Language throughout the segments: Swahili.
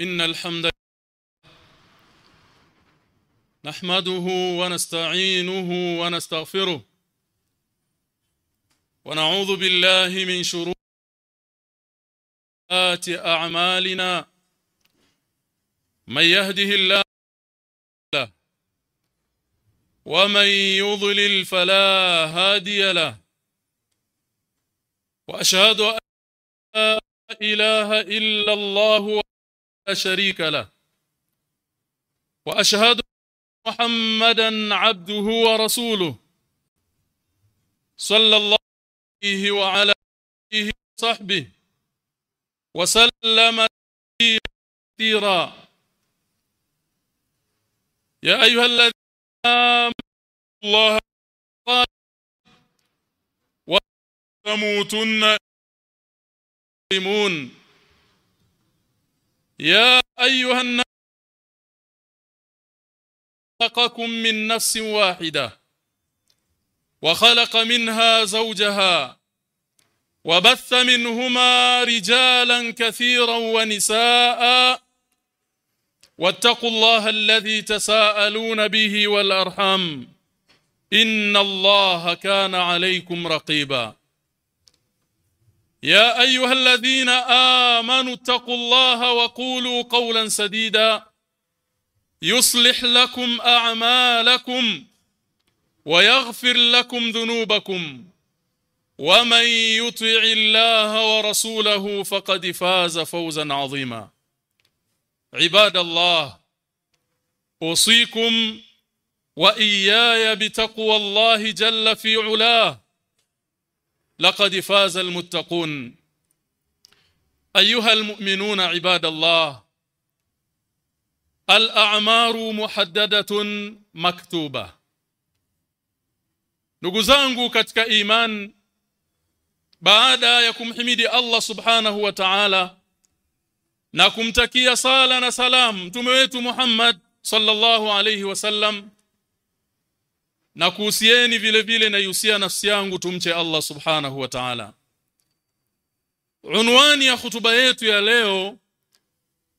إن الحمد نحمده ونستعينه ونستغفره ونعوذ بالله من شرور أعمالنا. من يهده الله له ومن يضلل فلا هادي له. وأشهد أن لا إله إلا الله شريك له. وأشهد محمدا عبده ورسوله. صلى الله عليه وعلى آله وصحبه. وسلم كثيرا. يا أيها الذين آمنوا الله وتموتن مسلمون يا أيها الناس خلقكم من نفس واحدة وخلق منها زوجها وبث منهما رجالا كثيرا ونساء. واتقوا الله الذي تساءلون به والأرحام إن الله كان عليكم رقيبا. يا أيها الذين آمنوا اتقوا الله وقولوا قولا سديدا. يصلح لكم أعمالكم ويغفر لكم ذنوبكم. ومن يطع الله ورسوله فقد فاز فوزا عظيما. عباد الله أوصيكم وإياي بتقوى الله جل في علاه. لقد فاز المتقون ايها المؤمنون عباد الله الاعمار محدده maktuba ndugu zangu katika iman baada ya kumhimidi Allah subhanahu wa ta'ala na kumtakia sala na salam mtume wetu Muhammad sallallahu alayhi wasallam na kuhusieni vile vile na yuhusia nafsi yangu tumche Allah subhanahu wa ta'ala. Unwani ya hutuba yetu ya leo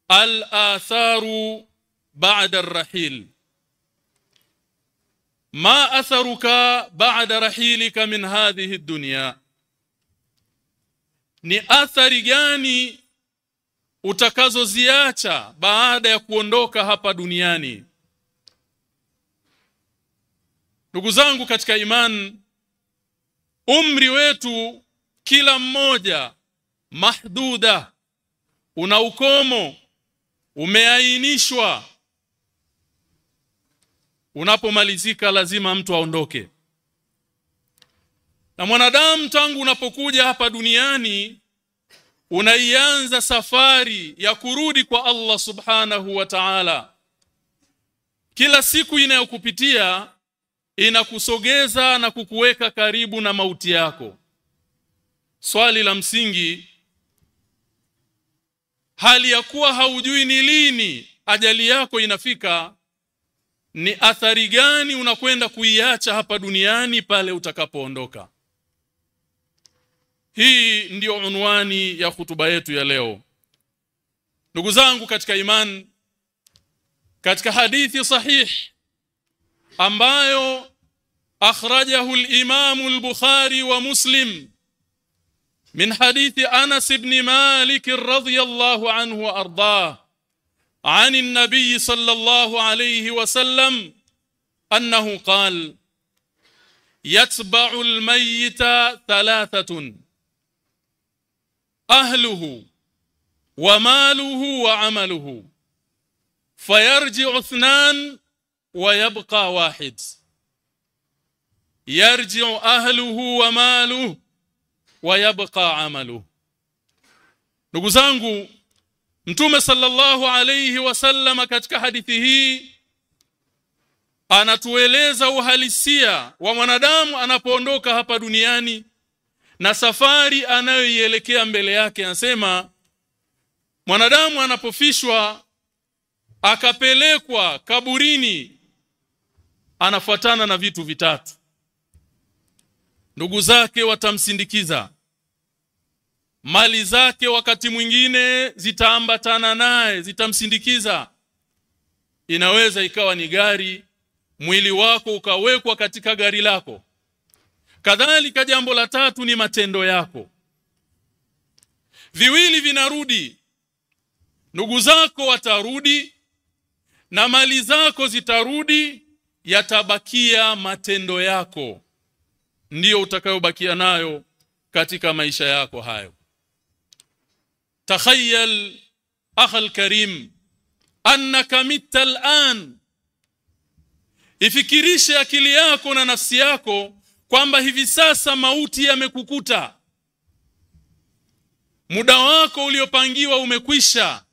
al-atharu ba'da ar-rahil. Ma atharuka ba'da rahilika min hadhihi ad-dunya ni athari gani utakazoziacha baada ya kuondoka hapa duniani ndugu zangu katika imani umri wetu kila mmoja mahduda una ukomo umeainishwa. Unapomalizika lazima mtu aondoke. Na mwanadamu tangu unapokuja hapa duniani unaianza safari ya kurudi kwa Allah subhanahu wa ta'ala. Kila siku inayokupitia inakusogeza na kukuweka karibu na mauti yako. Swali la msingi hali ya kuwa haujui ni lini ajali yako inafika ni athari gani unakwenda kuiacha hapa duniani pale utakapoondoka? Hii ndiyo unwani ya hutuba yetu ya leo. Ndugu zangu katika iman katika hadithi sahih ambayo akhrajahu al-Imam al-Bukhari wa Muslim min hadithi Anas ibn Malik radhiyallahu anhu wa ardاه عن النبي صلى الله عليه وسلم أنه قال يتبع الميت ثلاثة أهله وماله وعمله فيرجع اثنان ويبقى واحد يرجع أهله وماله ويبقى عمله ndugu zangu mtume sallallahu alayhi wasallama katika hadithi hii anatueleza uhalisia wa mwanadamu anapoondoka hapa duniani na safari anayoielekea mbele yake anasema mwanadamu anapofishwa akapelekwa kaburini anafuatana na vitu vitatu. Ndugu zake watamsindikiza. Mali zake wakati mwingine zitaambatana naye zitamsindikiza. Inaweza ikawa ni gari mwili wako ukawekwa katika gari lako. Kadhalika jambo la tatu ni matendo yako. Viwili vinarudi. Ndugu zako watarudi na mali zako zitarudi yatabakia matendo yako. Ndiyo utakayobakia nayo katika maisha yako hayo. Takhayyal akhal karim annaka mitta al'an. Ifikirishe akili yako na nafsi yako kwamba hivi sasa mauti yamekukuta. Muda wako uliopangiwa umekwisha.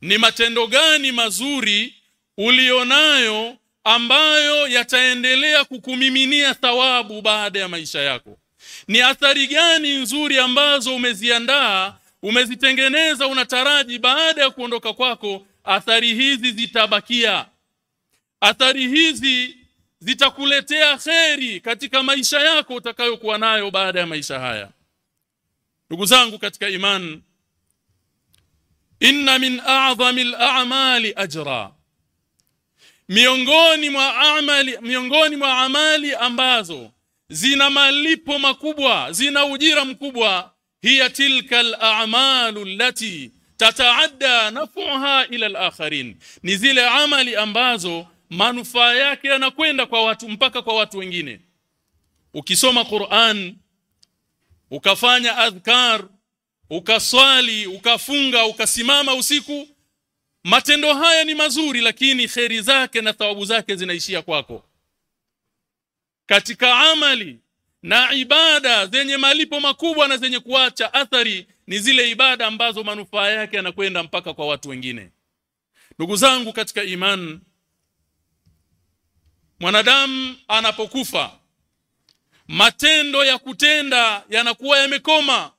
Ni matendo gani mazuri ulionayo ambayo yataendelea kukumiminia thawabu baada ya maisha yako. Ni athari gani nzuri ambazo umeziandaa umezitengeneza unataraji baada ya kuondoka kwako athari hizi zitabakia? Athari hizi zitakuletea kheri katika maisha yako utakayokuwa nayo baada ya maisha haya. Ndugu zangu katika imani inna min a'zami al-a'mali ajra miongoni mwa amali miongoni mwa amali ambazo zina malipo makubwa zina ujira mkubwa hiya tilka al-a'malu allati tataadda naf'uha ila al-akharin. Ni zile amali ambazo manufaa yake yanakwenda kwa watu mpaka kwa watu wengine. Ukisoma Qur'an ukafanya adhkar ukaswali ukafunga ukasimama usiku matendo haya ni mazuri lakini kheri zake na thawabu zake zinaishia kwako. Katika amali na ibada zenye malipo makubwa na zenye kuacha athari ni zile ibada ambazo manufaa yake yanakwenda mpaka kwa watu wengine. Ndugu zangu katika iman mwanadamu anapokufa matendo ya kutenda yanakuwa yamekoma.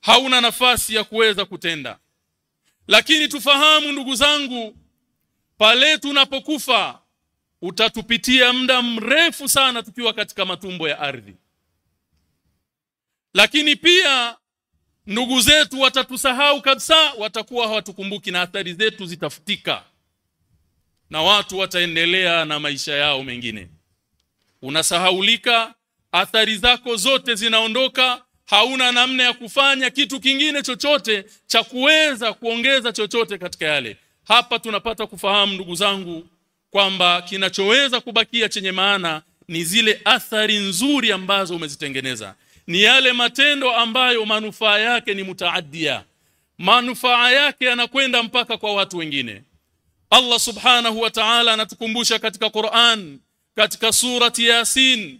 Hauna nafasi ya kuweza kutenda lakini tufahamu ndugu zangu pale tunapokufa utatupitia muda mrefu sana tukiwa katika matumbo ya ardhi. Lakini pia ndugu zetu watatusahau kabisa watakuwa hawatukumbuki na athari zetu zitafutika na watu wataendelea na maisha yao mengine. Unasahaulika athari zako zote zinaondoka hauna namna ya kufanya kitu kingine chochote cha kuweza kuongeza chochote katika yale. Hapa tunapata kufahamu ndugu zangu kwamba kinachoweza kubakia chenye maana ni zile athari nzuri ambazo umezitengeneza. Ni yale matendo ambayo manufaa yake ni mutaaddia manufaa yake yanakwenda mpaka kwa watu wengine. Allah subhanahu wa ta'ala anatukumbusha katika Qur'an katika surati Yasin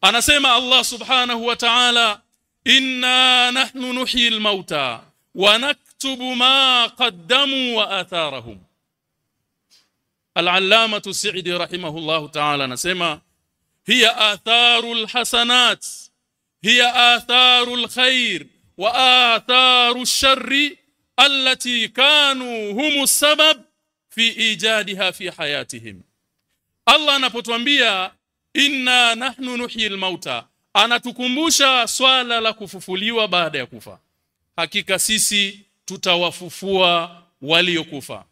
anasema Allah subhanahu wa ta'ala inna nahnu nuhyil mauta wa naktubu ma qaddamu wa atharahum Al-Allamah Sa'idi rahimahullah ta'ala anasema hiya atharul hasanat hiya atharul khair wa atharush sharri allati kanu humus sabab fi ijadiha fi hayatihim Allah anapotuambia inna nahnu nuhyil mauta anatukumbusha swala la kufufuliwa baada ya kufa. Hakika sisi tutawafufua waliokufa.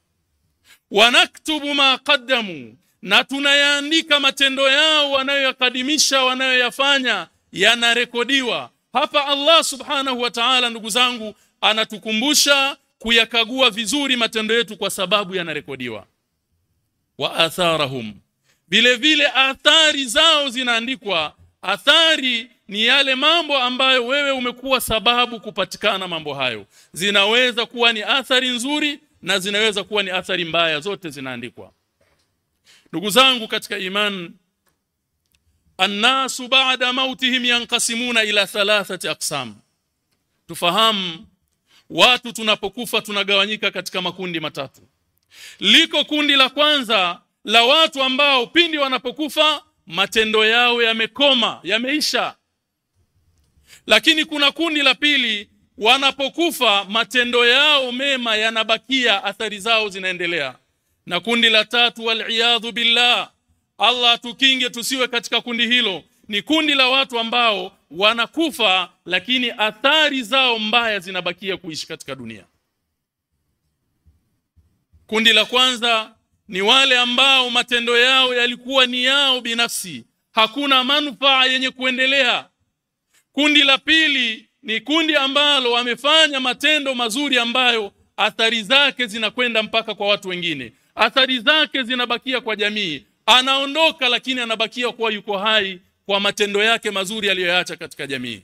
Wanaktubu ma qaddamu na tunayaandika matendo yao wanayoyakadimisha wanayoyafanya yanarekodiwa. Hapa Allah subhanahu wa ta'ala ndugu zangu anatukumbusha kuyakagua vizuri matendo yetu kwa sababu yanarekodiwa. Wa atharahum vile vile athari zao zinaandikwa. Athari ni yale mambo ambayo wewe umekuwa sababu kupatikana mambo hayo. Zinaweza kuwa ni athari nzuri na zinaweza kuwa ni athari mbaya zote zinaandikwa. Ndugu zangu katika iman annasu ba'da mautihim yanqasimuna ila thalathati aqsam. Tufahamu watu tunapokufa tunagawanyika katika makundi matatu. Liko kundi la kwanza la watu ambao pindi wanapokufa matendo yao yamekoma yameisha. Lakini kuna kundi la pili wanapokufa matendo yao mema yanabakia athari zao zinaendelea. Na kundi la tatu waliyadhu billah Allah tukinge tusiwe katika kundi hilo. Ni kundi la watu ambao wanakufa lakini athari zao mbaya zinabakia kuishi katika dunia. Kundi la kwanza ni wale ambao matendo yao yalikuwa ni yao binafsi. Hakuna manufaa yenye kuendelea. Kundi la pili ni kundi ambalo wamefanya matendo mazuri ambayo athari zake zinakwenda mpaka kwa watu wengine. Athari zake zinabakia kwa jamii. Anaondoka lakini anabakia kuwa yuko hai kwa matendo yake mazuri aliyoyaacha katika jamii.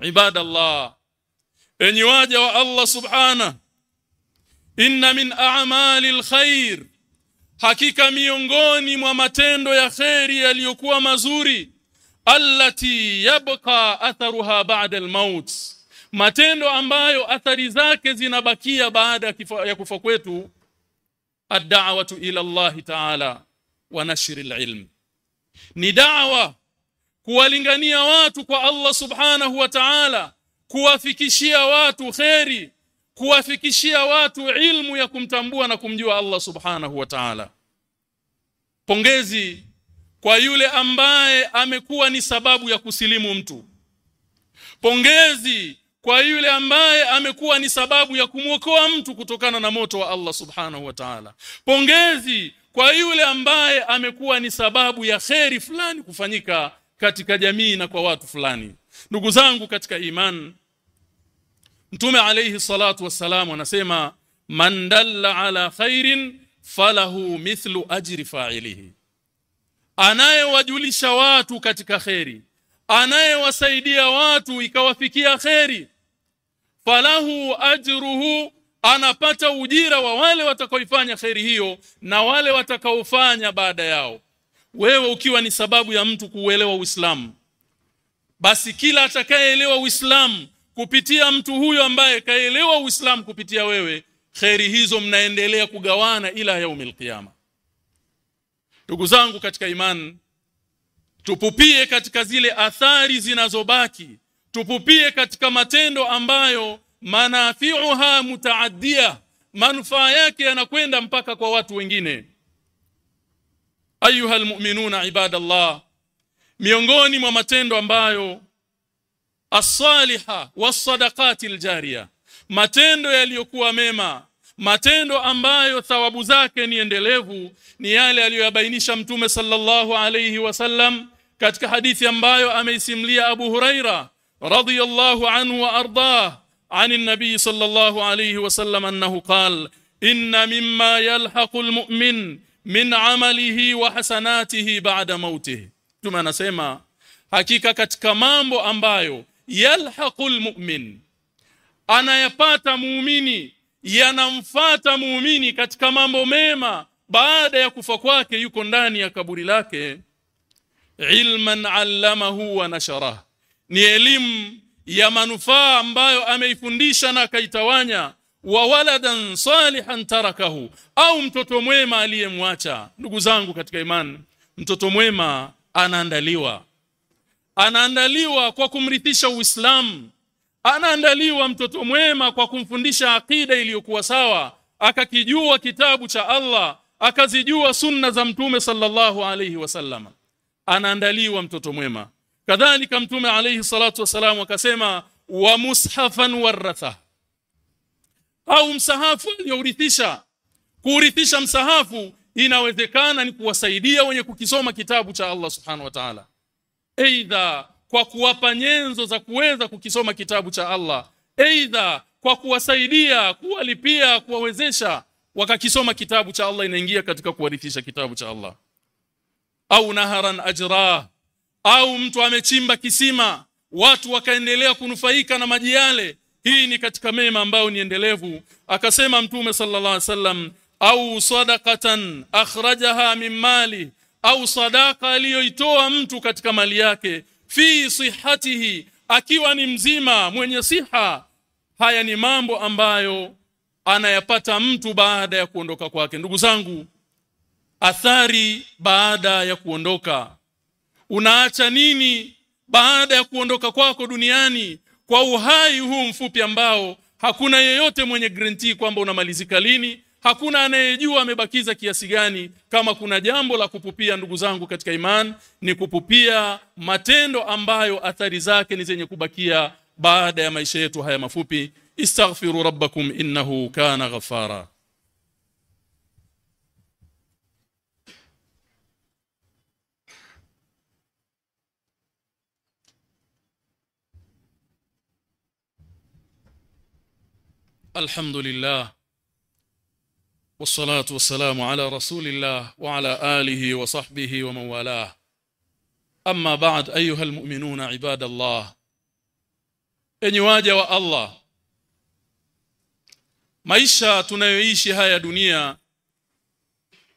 Ibadallah enyi waja wa Allah subhana inna min a'mali alkhair hakika miongoni mwa matendo ya khairi yaliyokuwa mazuri allati yabqa atharuha ba'da almaut. Matendo ambayo athari zake zinabakia baada ya, kufa kwetu ad-da'watu ila Allah ta'ala wa nashr al-ilm. Ni da'wa kuwalingania watu kwa Allah subhanahu wa ta'ala kuwafikishia watu khairi kuwafikishia watu ilmu ya kumtambua na kumjua Allah subhanahu wa ta'ala. Pongezi kwa yule ambaye amekuwa ni sababu ya kusilimu mtu. Pongezi kwa yule ambaye amekuwa ni sababu ya kumwokoa mtu kutokana na moto wa Allah subhanahu wa ta'ala. Pongezi kwa yule ambaye amekuwa ni sababu ya kheri fulani kufanyika katika jamii na kwa watu fulani. Ndugu zangu katika iman Mtume alayhi salatu wassalam anasema man dalla ala khairin falahu mithlu ajri fa'ilihi. Anayewajulisha watu katika kheri anayewasaidia watu ikawafikia kheri falahu ajruhu anapata ujira wa wale watakaoifanya kheri hiyo na wale watakaofanya baada yao. Wewe ukiwa ni sababu ya mtu kuuelewa Uislamu basi kila atakayeelewa Uislamu kupitia mtu huyo ambaye kaelewa Uislamu kupitia wewe kheri hizo mnaendelea kugawana ila yaumil qiyama. Ndugu zangu katika imani tupupie katika zile athari zinazobaki tupupie katika matendo ambayo manafiuha mutaaddia manufaa yake yanakwenda mpaka kwa watu wengine. Ayuha almu'minuna ibadallah miongoni mwa matendo ambayo as-saliha was-sadaqati al-jariya matendo yaliyokuwa mema matendo ambayo thawabu zake ni endelevu ni yale aliyoyabainisha mtume sallallahu alayhi wasallam katika hadithi ambayo ameisimlia Abu Huraira radhiyallahu anhu wa ardah عن النبي صلى الله عليه وسلم أنه قال إن مما يلحق المؤمن من عمله وحسناته بعد موته ثم anasema hakika katika mambo ambayo yalhaqul mu'min anayapata muumini yanamfata muumini katika mambo mema. Baada ya kufa kwake yuko ndani ya kaburi lake. Ilman allamahu wa nashara ni elimu ya manufaa ambayo ameifundisha na akaitawanya. Wa waladan salihan tarakahu. Au mtoto mwema aliyemwacha. Ndugu zangu katika imani mtoto mwema anaandaliwa anaandaliwa kwa kumrithisha Uislamu. Anaandaliwa mtoto mwema kwa kumfundisha akida iliyokuwa sawa. Akakijua kitabu cha Allah akazijua sunna za mtume sallallahu alayhi wasallam anaandaliwa mtoto mwema. Kadhalika mtume alayhi salatu wasalam akasema wa mushafan waratha. Au msahafu aliyourithisha kuurithisha msahafu inawezekana ni kuwasaidia wenye kukisoma kitabu cha Allah subhanahu wa ta'ala aidha kwa kuwapa nyenzo za kuweza kukisoma kitabu cha Allah. Aidha kwa kuwasaidia kuwalipia kuwawezesha wakakisoma kitabu cha Allah inaingia katika kuwarithisha kitabu cha Allah. Au naharan ajra au mtu amechimba kisima watu wakaendelea kunufaika na maji yale. Hii ni katika mema ambayo ni endelevu. Akasema mtume sallallahu alaihi wasallam au sadaqatan akhrajaha min mali au sadaka aliyoitoa mtu katika mali yake fi sihatihi akiwa ni mzima mwenye siha haya ni mambo ambayo anayapata mtu baada ya kuondoka kwake. Ndugu zangu athari baada ya kuondoka. Unaacha nini baada ya kuondoka kwako duniani? Kwa uhai huu mfupi ambao hakuna yeyote mwenye guarantee kwamba unamalizika lini Hakuna anayejua amebakiza kiasi gani. Kama kuna jambo la kupupia, ndugu zangu katika iman, ni kupupia matendo ambayo athari zake ni zenye kubakia baada ya maisha yetu haya mafupi. Istaghfiru rabbakum innahu kana ghafara. Alhamdulillah والصلاة والسلام على رسول الله وعلى آله وصحبه ومن والاه أما بعد أيها المؤمنون عباد الله enyi waja wa Allah maisha tunayoishi haya dunia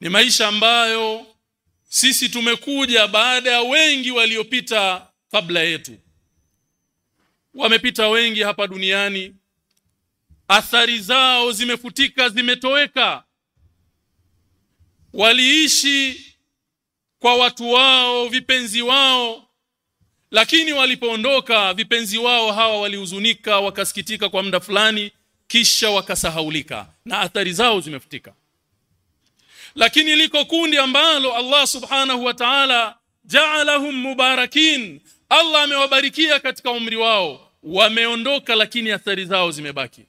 ni maisha ambayo sisi tumekuja baada ya wengi waliopita kabla yetu wamepita wengi hapa duniani athari zao zimefutika zimetoweka waliishi kwa watu wao vipenzi wao lakini walipoondoka vipenzi wao hawa walihuzunika wakasikitika kwa muda fulani kisha wakasahaulika na athari zao zimefutika. Lakini liko kundi ambalo Allah subhanahu wa ta'ala ja'alahum mubarakin Allah amewabarikia katika umri wao wameondoka lakini athari zao zimebaki.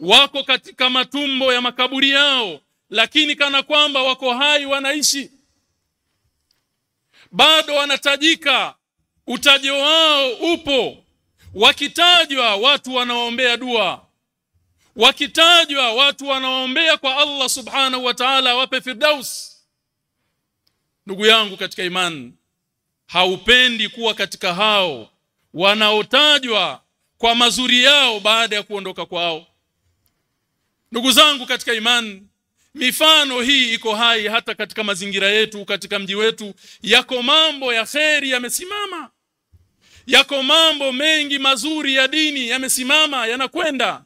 Wako katika matumbo ya makaburi yao lakini kana kwamba wako hai wanaishi. Bado wanatajika. Utajo wao upo. Wakitajwa watu wanaombea dua. Wakitajwa watu wanaombea kwa Allah subhanahu wa ta'ala wape firdaus. Ndugu yangu katika imani haupendi kuwa katika hao wanaotajwa kwa mazuri yao baada ya kuondoka kwao. Ndugu zangu katika imani mifano hii iko hai hata katika mazingira yetu katika mji wetu. Yako mambo ya kheri yamesimama. Yako mambo mengi mazuri ya dini yamesimama yanakwenda.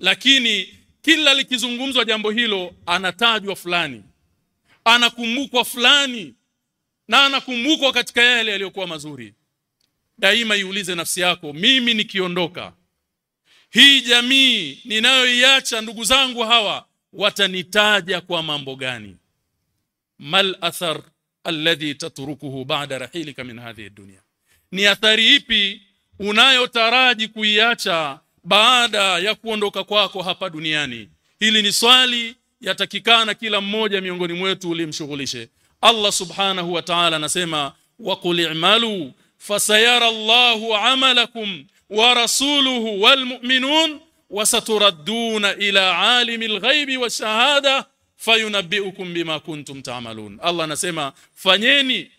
Lakini kila likizungumzwa jambo hilo anatajwa fulani. Anakumbukwa fulani. Na anakumbukwa katika yale yaliyokuwa mazuri. Daima iulize nafsi yako mimi nikiondoka hii jamii ninayoiacha ndugu zangu hawa watanitaja kwa mambo gani? Mal athar alladhi tatrukuhu ba'da rahilika min hadhihi dunya. Ni athari ipi unayotaraji kuiacha baada ya kuondoka kwako hapa duniani? Hili ni swali yatakikana kila mmoja miongoni mwetu ulimshughulishe Allah subhanahu wa ta'ala anasema wa qul i'malu fasayara Allahu 'amalakum wa rasuluhu wal mu'minun wasaturadduna ila alimil ghaibi washahada fayunabbiukum bima kuntum ta'malun. Allah anasema fanyeni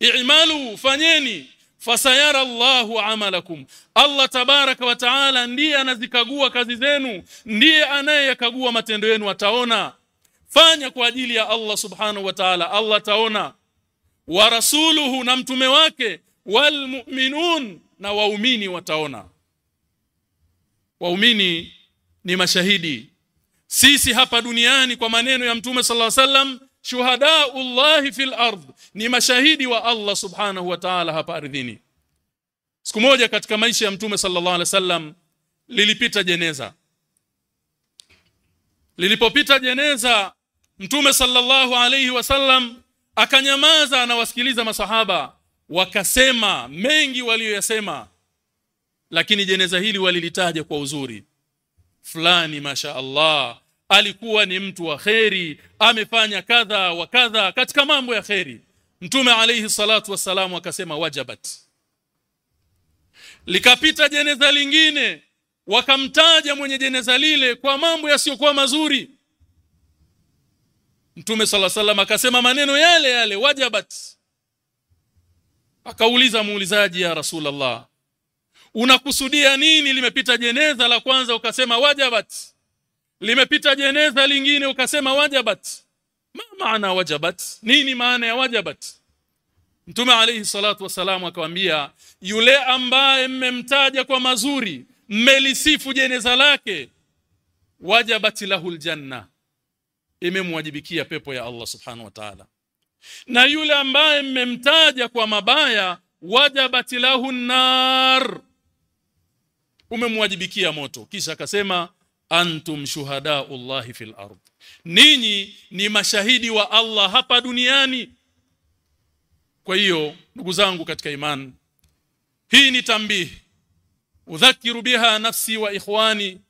i'malu fanyeni fasayara Allahu amalakum. Allah tabaraka wa taala ndiye anazikagua kazi zenu ndiye anayekagua matendo yenu ataona. Fanya kwa ajili ya Allah subhanahu wa ta'ala Allah taona wa rasuluhu na mtume wake walmu'minun na waumini wataona waumini ni mashahidi. Sisi hapa duniani kwa maneno ya mtume sallallahu wasallam shuhadaullahi fil ard ni mashahidi wa Allah subhanahu wa ta'ala hapa ardhini. Siku moja katika maisha ya mtume sallallahu alaihi wasallam lilipita jeneza. Lilipopita jeneza mtume sallallahu alaihi wasallam akanyamaza anawasikiliza masahaba wakasema mengi walioyasema lakini jeneza hili walilitaja kwa uzuri. Fulani masha Allah alikuwa ni mtu wa kheri amefanya kadha wa kadha katika mambo ya kheri. Mtume alayhi salatu wasalamu akasema wajabat. Likapita jeneza lingine wakamtaja mwenye jeneza lile kwa mambo yasiyokuwa mazuri. Mtume sala akasema maneno yale yale wajabat. Akauliza muulizaji ya rasulullah unakusudia nini limepita jeneza la kwanza ukasema wajabat? Limepita jeneza lingine ukasema wajabat. Ma maana wajabat? Nini maana ya wajabat? Mtume alayhi salatu wasalamu akamwambia yule ambaye mmemtaja kwa mazuri mmelisifu jeneza lake wajabat lahul janna imemwajibikia pepo ya Allah subhanahu wa ta'ala. Na yule ambaye mmemtaja kwa mabaya wajabat lahun nar umemwajibikia moto. Kisha akasema antum shuhadaullahi fil ard. Ninyi ni mashahidi wa Allah hapa duniani. Kwa hiyo ndugu zangu katika imani hii ni tambihi udhakiru biha nafsi wa ikhwani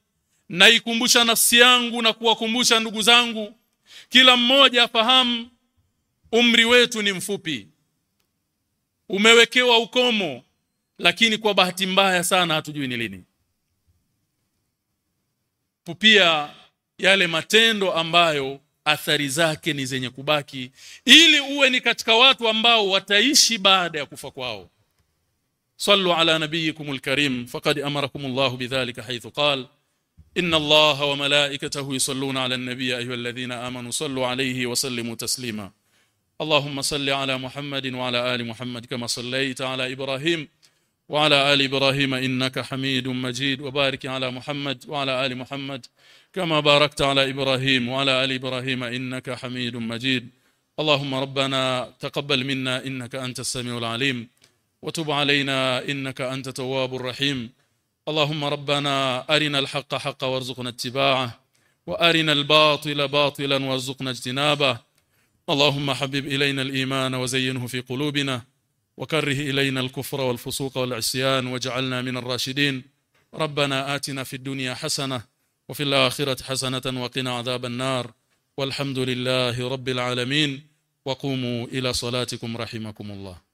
naikumbusha nafsi yangu na kuwakumbusha ndugu zangu. Kila mmoja afahamu umri wetu ni mfupi. Umewekewa ukomo lakini kwa bahati mbaya sana hatujui ni lini pia yale matendo ambayo athari zake ni zenye kubaki ili uwe ni katika watu ambao wataishi baada ya kufa kwao sallu ala nabiyikumul karim faqad amarakumullahu bidhalika haythu qala إن الله وملائكته يصلون على النبي أيها الذين آمنوا صلوا عليه وسلموا تسليما اللهم صل على محمد وعلى آل محمد كما صليت على إبراهيم وعلى آل إبراهيم إنك حميد مجيد وبارك على محمد وعلى آل محمد كما باركت على إبراهيم وعلى آل إبراهيم إنك حميد مجيد. اللهم ربنا تقبل منا إنك أنت السميع العليم وتب علينا إنك أنت تواب الرحيم. اللهم ربنا أرنا الحق حقا وارزقنا اتباعه وأرنا الباطل باطلا وارزقنا اجتنابه. اللهم حبب إلينا الإيمان وزينه في قلوبنا وكره إلينا الكفر والفسوق والعصيان واجعلنا من الراشدين. ربنا آتنا في الدنيا حسنة وفي الآخرة حسنة وقنا عذاب النار. والحمد لله رب العالمين. وقوموا إلى صلاتكم رحمكم الله.